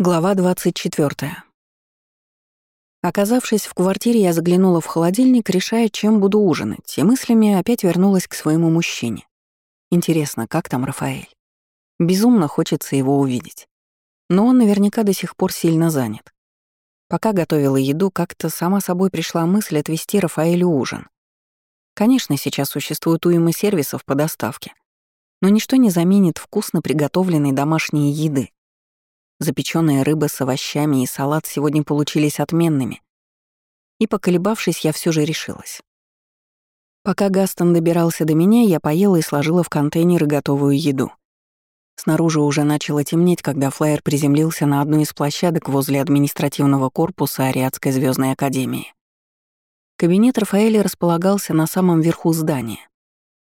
Глава 24. Оказавшись в квартире, я заглянула в холодильник, решая, чем буду ужинать, и мыслями опять вернулась к своему мужчине. Интересно, как там Рафаэль? Безумно хочется его увидеть. Но он наверняка до сих пор сильно занят. Пока готовила еду, как-то сама собой пришла мысль отвезти Рафаэлю ужин. Конечно, сейчас существует уйма сервисов по доставке, но ничто не заменит вкусно приготовленной домашней еды, Запечённая рыба с овощами и салат сегодня получились отменными. И, поколебавшись, я все же решилась. Пока Гастон добирался до меня, я поела и сложила в контейнеры готовую еду. Снаружи уже начало темнеть, когда флайер приземлился на одну из площадок возле административного корпуса Ариадской звездной академии. Кабинет Рафаэля располагался на самом верху здания.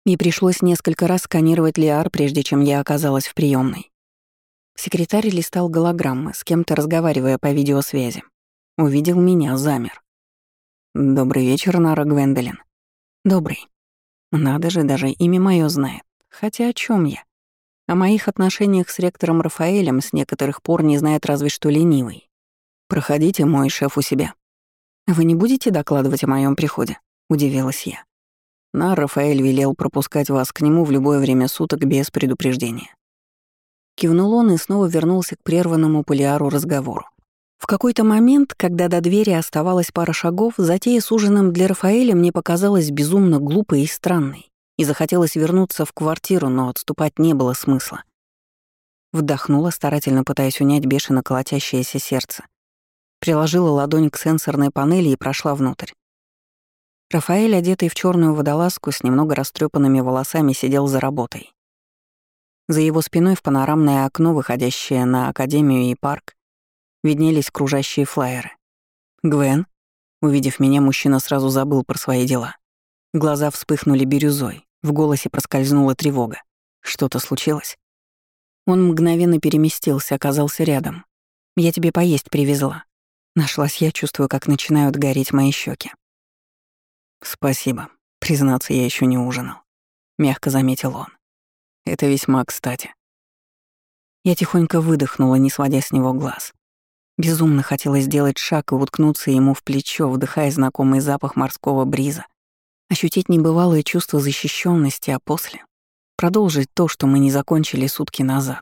И пришлось несколько раз сканировать Лиар, прежде чем я оказалась в приемной. Секретарь листал голограммы, с кем-то разговаривая по видеосвязи. Увидел меня, замер. «Добрый вечер, Нара Гвендолин». «Добрый». Надо же, даже имя мое знает. Хотя о чем я? О моих отношениях с ректором Рафаэлем с некоторых пор не знает разве что ленивый. «Проходите, мой шеф у себя». «Вы не будете докладывать о моем приходе?» — удивилась я. На Рафаэль велел пропускать вас к нему в любое время суток без предупреждения. Кивнул он и снова вернулся к прерванному полиару разговору. В какой-то момент, когда до двери оставалось пара шагов, затея с ужином для Рафаэля мне показалась безумно глупой и странной, и захотелось вернуться в квартиру, но отступать не было смысла. Вдохнула, старательно пытаясь унять бешено колотящееся сердце. Приложила ладонь к сенсорной панели и прошла внутрь. Рафаэль, одетый в черную водолазку с немного растрепанными волосами, сидел за работой. За его спиной в панорамное окно, выходящее на Академию и парк, виднелись кружащие флайеры. «Гвен?» Увидев меня, мужчина сразу забыл про свои дела. Глаза вспыхнули бирюзой, в голосе проскользнула тревога. Что-то случилось? Он мгновенно переместился, оказался рядом. «Я тебе поесть привезла». Нашлась я, чувствую, как начинают гореть мои щеки. «Спасибо. Признаться, я еще не ужинал», — мягко заметил он. Это весьма кстати. Я тихонько выдохнула, не сводя с него глаз. Безумно хотелось сделать шаг и уткнуться ему в плечо, вдыхая знакомый запах морского бриза, ощутить небывалое чувство защищенности, а после — продолжить то, что мы не закончили сутки назад.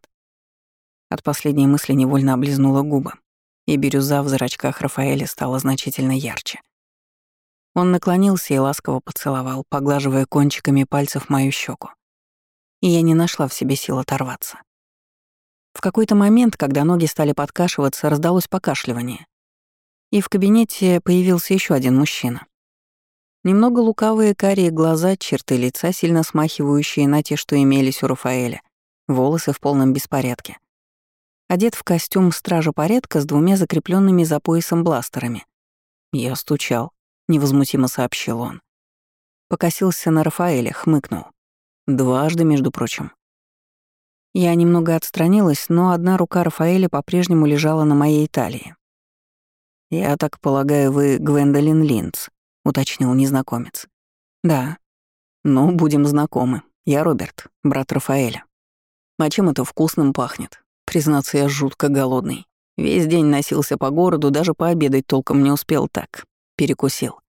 От последней мысли невольно облизнула губы, и бирюза в зрачках Рафаэля стала значительно ярче. Он наклонился и ласково поцеловал, поглаживая кончиками пальцев мою щеку и я не нашла в себе сил оторваться. В какой-то момент, когда ноги стали подкашиваться, раздалось покашливание. И в кабинете появился еще один мужчина. Немного лукавые карие глаза, черты лица, сильно смахивающие на те, что имелись у Рафаэля, волосы в полном беспорядке. Одет в костюм стража порядка с двумя закрепленными за поясом бластерами. «Я стучал», — невозмутимо сообщил он. Покосился на Рафаэля, хмыкнул. Дважды, между прочим. Я немного отстранилась, но одна рука Рафаэля по-прежнему лежала на моей талии. «Я так полагаю, вы Гвендолин Линдс», — уточнил незнакомец. «Да». «Ну, будем знакомы. Я Роберт, брат Рафаэля. А чем это вкусным пахнет? Признаться, я жутко голодный. Весь день носился по городу, даже пообедать толком не успел так. Перекусил».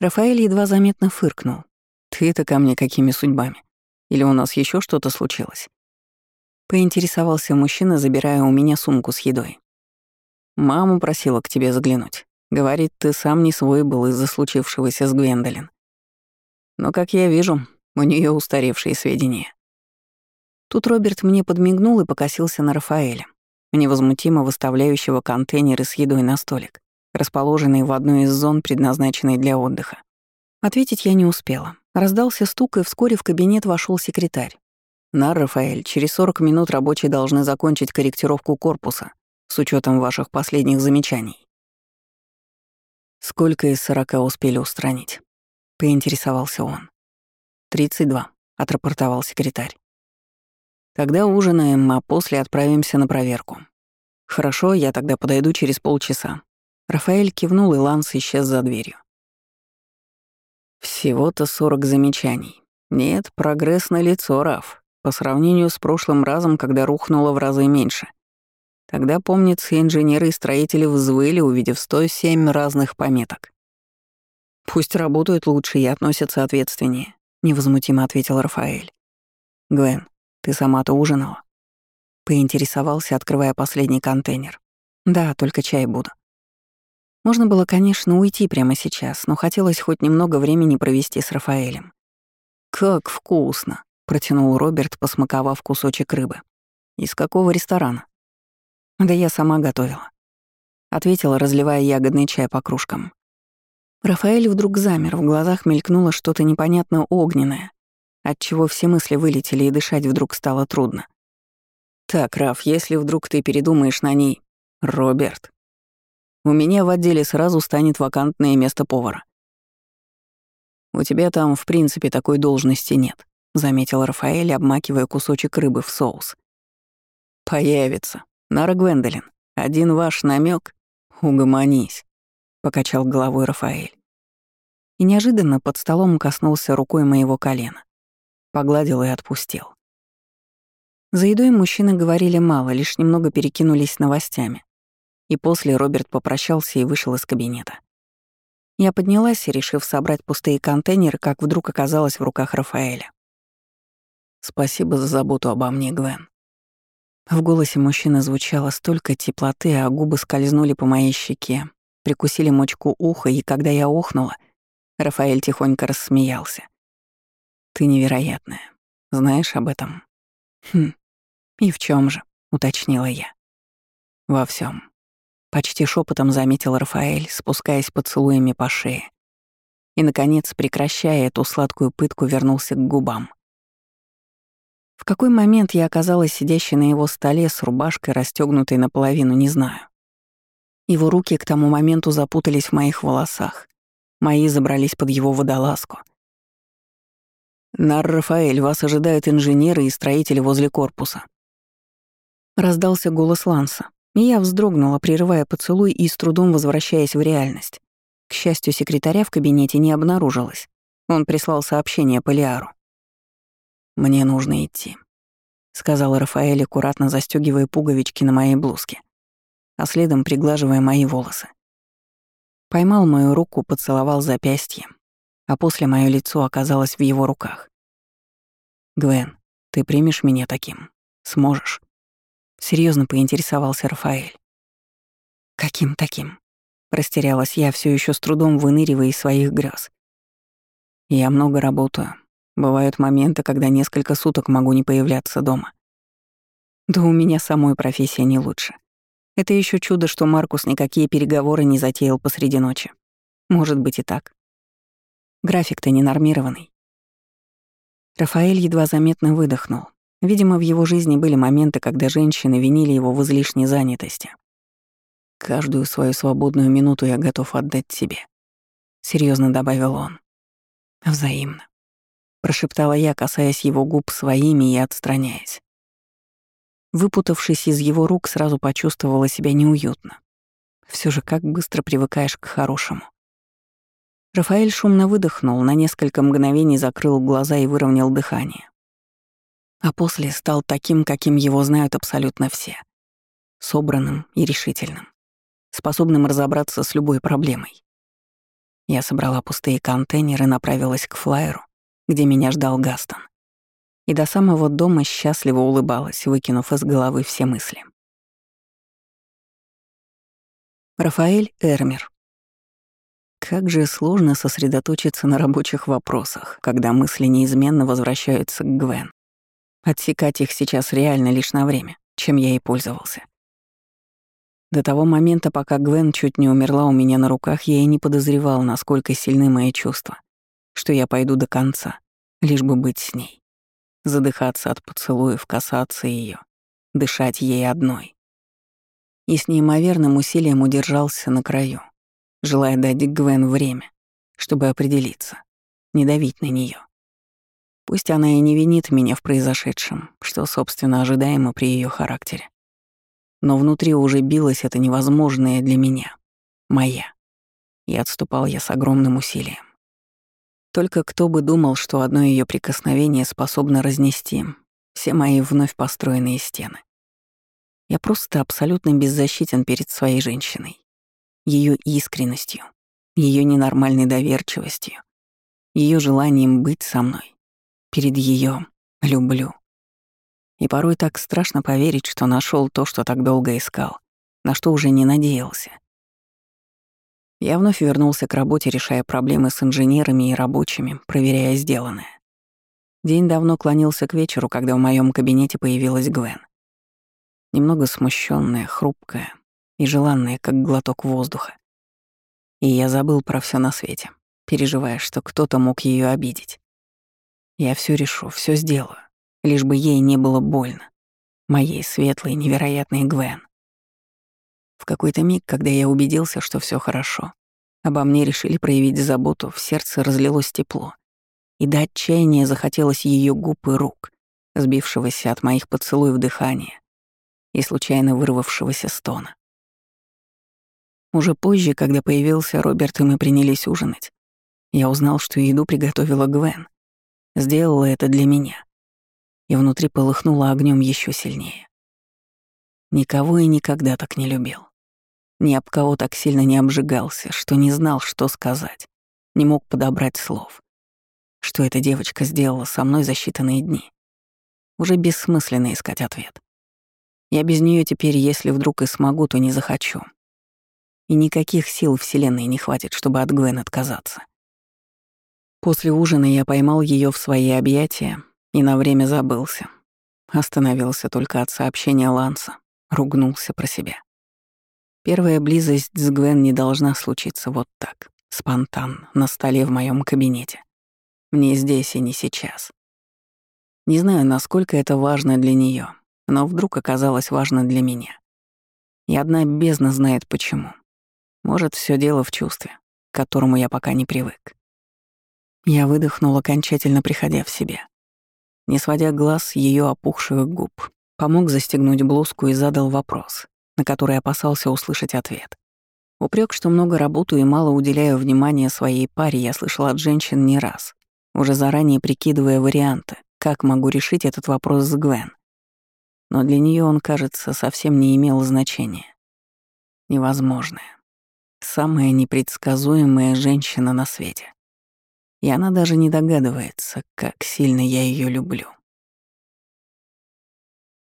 Рафаэль едва заметно фыркнул. «Ты-то ко мне какими судьбами?» Или у нас еще что-то случилось?» Поинтересовался мужчина, забирая у меня сумку с едой. «Маму просила к тебе заглянуть. Говорит, ты сам не свой был из-за случившегося с Гвендолин. Но, как я вижу, у нее устаревшие сведения». Тут Роберт мне подмигнул и покосился на Рафаэля, невозмутимо выставляющего контейнеры с едой на столик, расположенный в одной из зон, предназначенной для отдыха. Ответить я не успела. Раздался стук, и вскоре в кабинет вошел секретарь. «На, Рафаэль, через 40 минут рабочие должны закончить корректировку корпуса с учетом ваших последних замечаний». «Сколько из 40 успели устранить?» — поинтересовался он. «32», — отрапортовал секретарь. «Тогда ужинаем, а после отправимся на проверку». «Хорошо, я тогда подойду через полчаса». Рафаэль кивнул, и Ланс исчез за дверью. Всего-то 40 замечаний. Нет, прогресс на лицо, Раф, по сравнению с прошлым разом, когда рухнуло в разы меньше. Тогда, помнится, инженеры и строители взвыли, увидев 107 разных пометок. «Пусть работают лучше и относятся ответственнее», — невозмутимо ответил Рафаэль. «Гвен, ты сама-то ужинала?» Поинтересовался, открывая последний контейнер. «Да, только чай буду». Можно было, конечно, уйти прямо сейчас, но хотелось хоть немного времени провести с Рафаэлем. «Как вкусно!» — протянул Роберт, посмаковав кусочек рыбы. «Из какого ресторана?» «Да я сама готовила», — ответила, разливая ягодный чай по кружкам. Рафаэль вдруг замер, в глазах мелькнуло что-то непонятно огненное, отчего все мысли вылетели и дышать вдруг стало трудно. «Так, Раф, если вдруг ты передумаешь на ней...» «Роберт, у меня в отделе сразу станет вакантное место повара. У тебя там, в принципе, такой должности нет, заметил Рафаэль, обмакивая кусочек рыбы в соус. Появится. Нара Гвендолин, один ваш намек. Угомонись, покачал головой Рафаэль. И неожиданно под столом коснулся рукой моего колена. Погладил и отпустил. За едой мужчины говорили мало, лишь немного перекинулись новостями. И после Роберт попрощался и вышел из кабинета. Я поднялась, решив собрать пустые контейнеры, как вдруг оказалась в руках Рафаэля. «Спасибо за заботу обо мне, Гвен». В голосе мужчины звучало столько теплоты, а губы скользнули по моей щеке, прикусили мочку уха, и когда я охнула, Рафаэль тихонько рассмеялся. «Ты невероятная. Знаешь об этом?» «Хм, и в чем же?» — уточнила я. «Во всем. Почти шепотом заметил Рафаэль, спускаясь поцелуями по шее. И, наконец, прекращая эту сладкую пытку, вернулся к губам. В какой момент я оказалась сидящей на его столе с рубашкой, расстёгнутой наполовину, не знаю. Его руки к тому моменту запутались в моих волосах. Мои забрались под его водолазку. «Нар Рафаэль, вас ожидают инженеры и строители возле корпуса». Раздался голос Ланса, я вздрогнула, прерывая поцелуй и с трудом возвращаясь в реальность. К счастью, секретаря в кабинете не обнаружилось. Он прислал сообщение Полиару. «Мне нужно идти», — сказал Рафаэль, аккуратно застегивая пуговички на моей блузке, а следом приглаживая мои волосы. Поймал мою руку, поцеловал запястье, а после мое лицо оказалось в его руках. «Гвен, ты примешь меня таким? Сможешь?» Серьезно поинтересовался Рафаэль. Каким таким? Растерялась я, все еще с трудом выныривая из своих грез. Я много работаю. Бывают моменты, когда несколько суток могу не появляться дома. Да у меня самой профессия не лучше. Это еще чудо, что Маркус никакие переговоры не затеял посреди ночи. Может быть и так. График-то ненормированный. Рафаэль едва заметно выдохнул, Видимо, в его жизни были моменты, когда женщины винили его в излишней занятости. «Каждую свою свободную минуту я готов отдать тебе», — серьезно добавил он. «Взаимно», — прошептала я, касаясь его губ своими и отстраняясь. Выпутавшись из его рук, сразу почувствовала себя неуютно. Все же как быстро привыкаешь к хорошему. Рафаэль шумно выдохнул, на несколько мгновений закрыл глаза и выровнял дыхание. А после стал таким, каким его знают абсолютно все. Собранным и решительным. Способным разобраться с любой проблемой. Я собрала пустые контейнеры и направилась к флайеру, где меня ждал Гастон. И до самого дома счастливо улыбалась, выкинув из головы все мысли. Рафаэль Эрмер. Как же сложно сосредоточиться на рабочих вопросах, когда мысли неизменно возвращаются к Гвен. Отсекать их сейчас реально лишь на время, чем я и пользовался. До того момента, пока Гвен чуть не умерла у меня на руках, я и не подозревал, насколько сильны мои чувства, что я пойду до конца, лишь бы быть с ней. Задыхаться от поцелуев, касаться ее, дышать ей одной. И с неимоверным усилием удержался на краю, желая дать Гвен время, чтобы определиться, не давить на нее. Пусть она и не винит меня в произошедшем, что, собственно, ожидаемо при ее характере. Но внутри уже билось это невозможное для меня. Моя. И отступал я с огромным усилием. Только кто бы думал, что одно ее прикосновение способно разнести все мои вновь построенные стены. Я просто абсолютно беззащитен перед своей женщиной. Ее искренностью, ее ненормальной доверчивостью, ее желанием быть со мной. Перед ее «люблю». И порой так страшно поверить, что нашел то, что так долго искал, на что уже не надеялся. Я вновь вернулся к работе, решая проблемы с инженерами и рабочими, проверяя сделанное. День давно клонился к вечеру, когда в моем кабинете появилась Гвен. Немного смущенная, хрупкая и желанная, как глоток воздуха. И я забыл про все на свете, переживая, что кто-то мог ее обидеть. Я все решу, все сделаю, лишь бы ей не было больно. Моей светлой, невероятной Гвен. В какой-то миг, когда я убедился, что все хорошо, обо мне решили проявить заботу, в сердце разлилось тепло. И до отчаяния захотелось ее губ и рук, сбившегося от моих поцелуев дыхания и случайно вырвавшегося стона. Уже позже, когда появился Роберт и мы принялись ужинать, я узнал, что еду приготовила Гвен. Сделала это для меня. И внутри полыхнуло огнем еще сильнее. Никого и никогда так не любил. Ни об кого так сильно не обжигался, что не знал, что сказать, не мог подобрать слов. Что эта девочка сделала со мной за считанные дни. Уже бессмысленно искать ответ. Я без нее теперь, если вдруг и смогу, то не захочу. И никаких сил Вселенной не хватит, чтобы от Гвен отказаться. После ужина я поймал ее в свои объятия и на время забылся. Остановился только от сообщения Ланса, ругнулся про себя. Первая близость с Гвен не должна случиться вот так, спонтанно, на столе в моем кабинете. Мне здесь и не сейчас. Не знаю, насколько это важно для нее, но вдруг оказалось важно для меня. И одна бездна знает почему. Может, все дело в чувстве, к которому я пока не привык. Я выдохнул, окончательно приходя в себя. Не сводя глаз с ее опухших губ, помог застегнуть блузку и задал вопрос на который опасался услышать ответ. Упрек, что много работаю и мало уделяю внимания своей паре, я слышал от женщин не раз, уже заранее прикидывая варианты, как могу решить этот вопрос с Гвен. Но для нее он, кажется, совсем не имел значения. Невозможная. Самая непредсказуемая женщина на свете. И она даже не догадывается, как сильно я ее люблю.